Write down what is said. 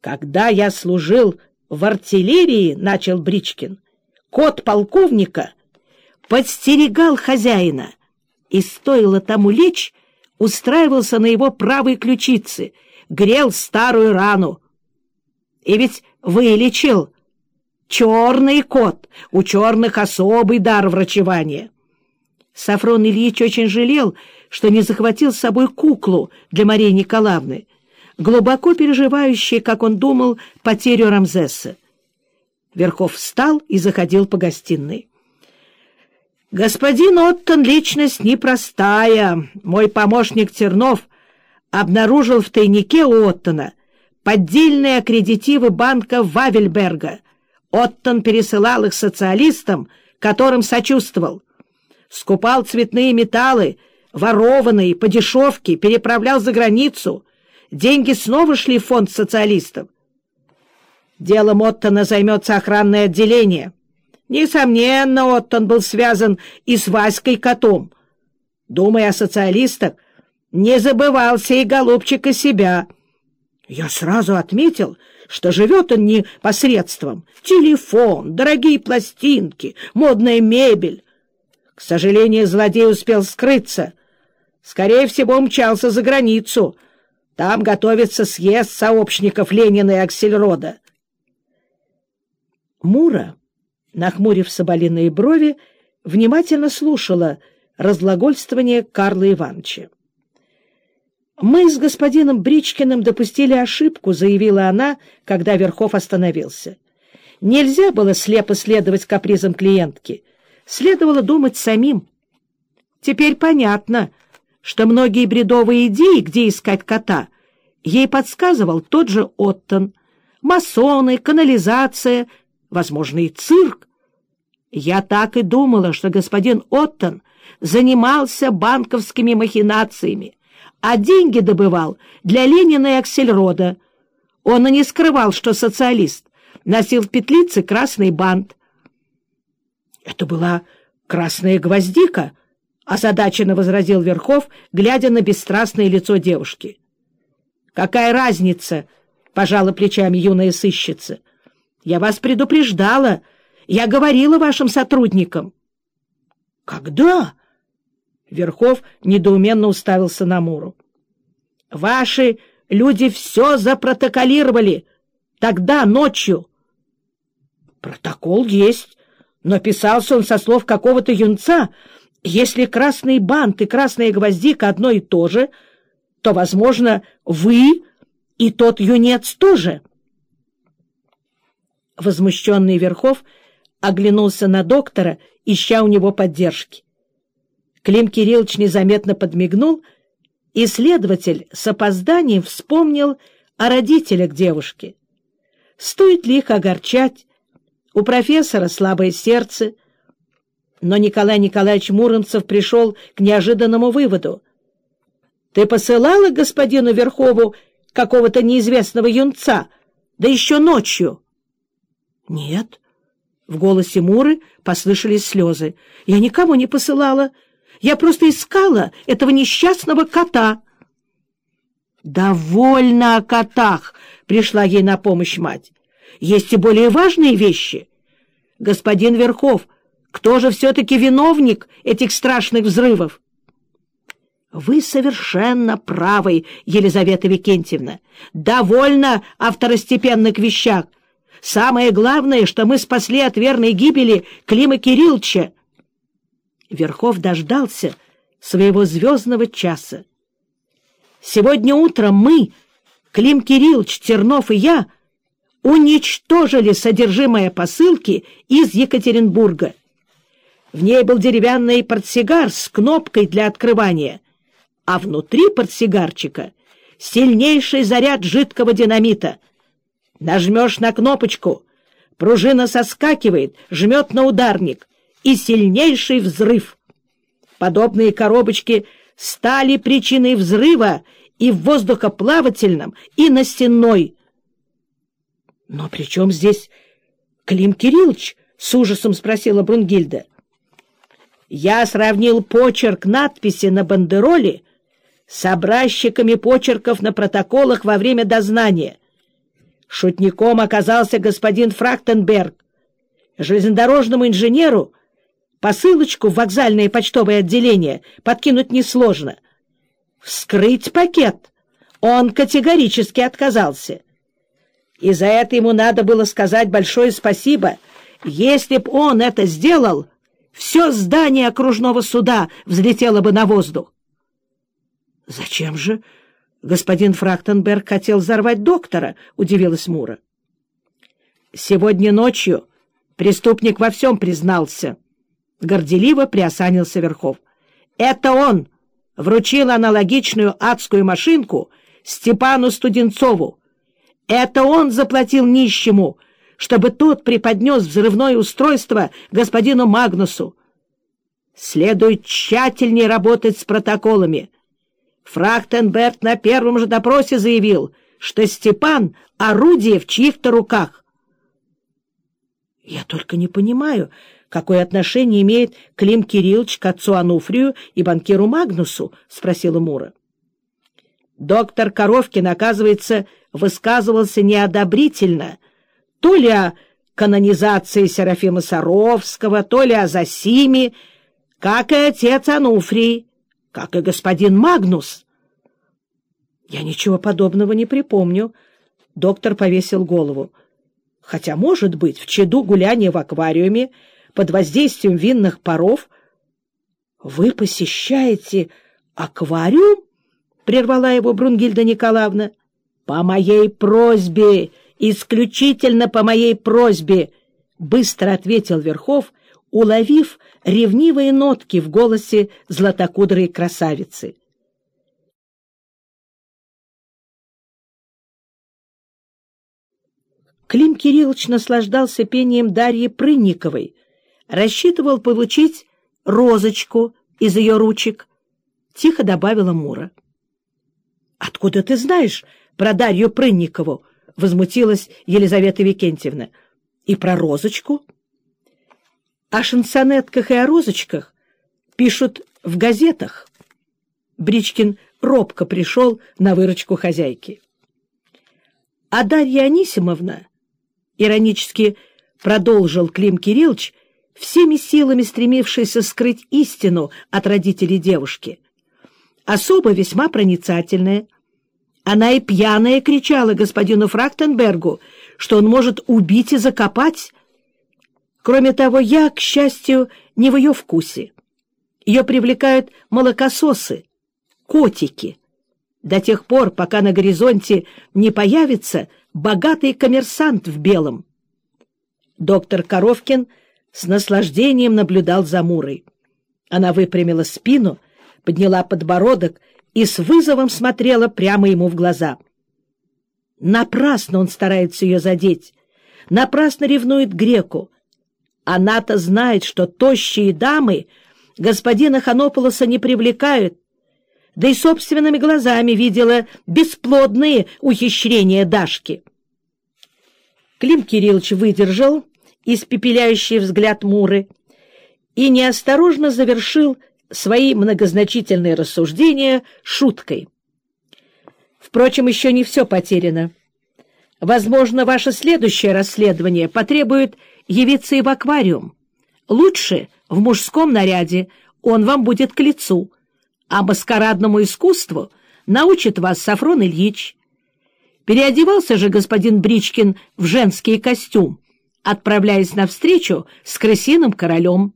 Когда я служил в артиллерии, — начал Бричкин, — кот полковника подстерегал хозяина, и стоило тому лечь, устраивался на его правой ключице, грел старую рану. И ведь вылечил. Черный кот, у черных особый дар врачевания. Сафрон Ильич очень жалел, что не захватил с собой куклу для Марии Николаевны, глубоко переживающей, как он думал, потерю Рамзеса. Верхов встал и заходил по гостиной. «Господин Оттон — личность непростая. Мой помощник Тернов обнаружил в тайнике у Оттона поддельные аккредитивы банка Вавельберга. Оттон пересылал их социалистам, которым сочувствовал. Скупал цветные металлы, ворованные, по дешевке, переправлял за границу. Деньги снова шли в фонд социалистов. Делом Оттона займется охранное отделение. Несомненно, Оттон был связан и с Васькой Котом. Думая о социалистах, не забывался и голубчик и себя. Я сразу отметил, что живет он не посредством. Телефон, дорогие пластинки, модная мебель. К сожалению, злодей успел скрыться. Скорее всего, умчался за границу. Там готовится съезд сообщников Ленина и Аксельрода. Мура, нахмурив соболиные брови, внимательно слушала разглагольствование Карла Ивановича. «Мы с господином Бричкиным допустили ошибку», — заявила она, когда Верхов остановился. «Нельзя было слепо следовать капризам клиентки. Следовало думать самим. Теперь понятно, что многие бредовые идеи, где искать кота, ей подсказывал тот же Оттон. Масоны, канализация, возможно, и цирк. Я так и думала, что господин Оттон занимался банковскими махинациями а деньги добывал для Ленина и Аксельрода. Он и не скрывал, что социалист, носил в петлице красный бант. Это была красная гвоздика, — озадаченно возразил Верхов, глядя на бесстрастное лицо девушки. — Какая разница? — пожала плечами юная сыщица. — Я вас предупреждала. Я говорила вашим сотрудникам. — Когда? Верхов недоуменно уставился на Муру. — Ваши люди все запротоколировали. Тогда, ночью. — Протокол есть, но писался он со слов какого-то юнца. Если красный бант и красная гвоздика одно и то же, то, возможно, вы и тот юнец тоже. Возмущенный Верхов оглянулся на доктора, ища у него поддержки. Клим Кириллович незаметно подмигнул, и следователь с опозданием вспомнил о родителях девушки. Стоит ли их огорчать? У профессора слабое сердце. Но Николай Николаевич Муромцев пришел к неожиданному выводу. — Ты посылала господину Верхову какого-то неизвестного юнца, да еще ночью? — Нет. В голосе Муры послышались слезы. — Я никому не посылала. — я просто искала этого несчастного кота. «Довольно о котах!» — пришла ей на помощь мать. «Есть и более важные вещи. Господин Верхов, кто же все-таки виновник этих страшных взрывов?» «Вы совершенно правы, Елизавета Викентьевна. Довольно о второстепенных вещах. Самое главное, что мы спасли от верной гибели Клима Кирилловича. Верхов дождался своего звездного часа. Сегодня утром мы, Клим Кириллович, Тернов и я, уничтожили содержимое посылки из Екатеринбурга. В ней был деревянный портсигар с кнопкой для открывания, а внутри портсигарчика сильнейший заряд жидкого динамита. Нажмешь на кнопочку, пружина соскакивает, жмет на ударник и сильнейший взрыв. Подобные коробочки стали причиной взрыва и в воздухоплавательном, и на стенной. Но при чем здесь Клим Кириллович? — с ужасом спросила Брунгильда. Я сравнил почерк надписи на бандероле с образчиками почерков на протоколах во время дознания. Шутником оказался господин Фрактенберг. Железнодорожному инженеру посылочку в вокзальное почтовое отделение подкинуть несложно. Вскрыть пакет он категорически отказался. И за это ему надо было сказать большое спасибо. Если б он это сделал, все здание окружного суда взлетело бы на воздух. — Зачем же господин Фрактенберг хотел взорвать доктора? — удивилась Мура. — Сегодня ночью преступник во всем признался. Горделиво приосанился Верхов. — Это он вручил аналогичную адскую машинку Степану Студенцову. Это он заплатил нищему — чтобы тот преподнес взрывное устройство господину Магнусу. Следует тщательнее работать с протоколами. Фрахтенберг на первом же допросе заявил, что Степан — орудие в чьих-то руках. — Я только не понимаю, какое отношение имеет Клим Кириллович к отцу Ануфрию и банкиру Магнусу? — спросила Мура. Доктор Коровкин, оказывается, высказывался неодобрительно — то ли о канонизации Серафима Саровского, то ли о Засиме, как и отец Ануфрий, как и господин Магнус. Я ничего подобного не припомню. Доктор повесил голову. Хотя, может быть, в чаду гуляния в аквариуме под воздействием винных паров вы посещаете аквариум? — прервала его Брунгильда Николаевна. — По моей просьбе исключительно по моей просьбе, — быстро ответил Верхов, уловив ревнивые нотки в голосе златокудрой красавицы. Клим Кириллович наслаждался пением Дарьи Прынниковой, рассчитывал получить розочку из ее ручек. Тихо добавила Мура. — Откуда ты знаешь про Дарью Прынникову? — возмутилась Елизавета Викентьевна. — И про розочку? О шансонетках и о розочках пишут в газетах. Бричкин робко пришел на выручку хозяйки. А Дарья Анисимовна, иронически продолжил Клим Кириллович, всеми силами стремившийся скрыть истину от родителей девушки, особо весьма проницательная, она и пьяная кричала господину Фрактенбергу, что он может убить и закопать. Кроме того, я, к счастью, не в ее вкусе. Ее привлекают молокососы, котики. До тех пор, пока на горизонте не появится богатый коммерсант в белом. Доктор Коровкин с наслаждением наблюдал за Мурой. Она выпрямила спину, подняла подбородок и с вызовом смотрела прямо ему в глаза. Напрасно он старается ее задеть, напрасно ревнует греку. Она-то знает, что тощие дамы господина Ханополоса не привлекают, да и собственными глазами видела бесплодные ухищрения Дашки. Клим Кириллович выдержал испепеляющий взгляд Муры и неосторожно завершил свои многозначительные рассуждения шуткой. Впрочем, еще не все потеряно. Возможно, ваше следующее расследование потребует явиться и в аквариум. Лучше в мужском наряде, он вам будет к лицу, а маскарадному искусству научит вас Сафрон Ильич. Переодевался же господин Бричкин в женский костюм, отправляясь навстречу с крысиным королем.